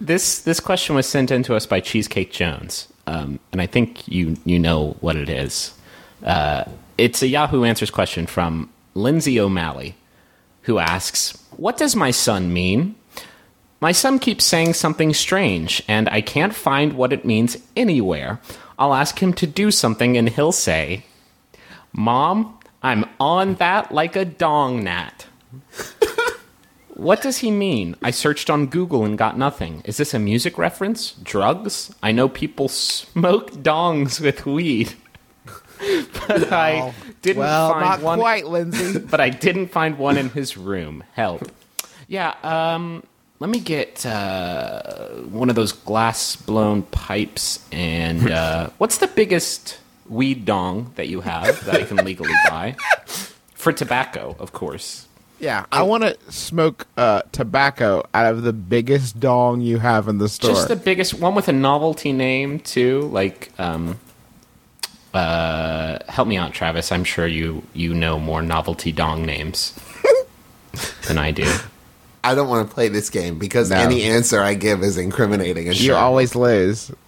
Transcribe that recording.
This this question was sent in to us by Cheesecake Jones, um, and I think you you know what it is. Uh, it's a Yahoo Answers question from Lindsay O'Malley, who asks, "What does my son mean?" My son keeps saying something strange, and I can't find what it means anywhere. I'll ask him to do something, and he'll say, Mom, I'm on that like a dong gnat. What does he mean? I searched on Google and got nothing. Is this a music reference? Drugs? I know people smoke dongs with weed. but I didn't Well, find not one. quite, Lindsay. but I didn't find one in his room. Help. Yeah, um, let me get uh, one of those glass blown pipes. And uh, what's the biggest weed dong that you have that I can legally buy? For tobacco, of course. Yeah, I want to smoke uh, tobacco out of the biggest dong you have in the store. Just the biggest one with a novelty name, too. Like, um, uh, help me out, Travis. I'm sure you, you know more novelty dong names than I do. I don't want to play this game because No. any answer I give is incriminating as you shit. always lose.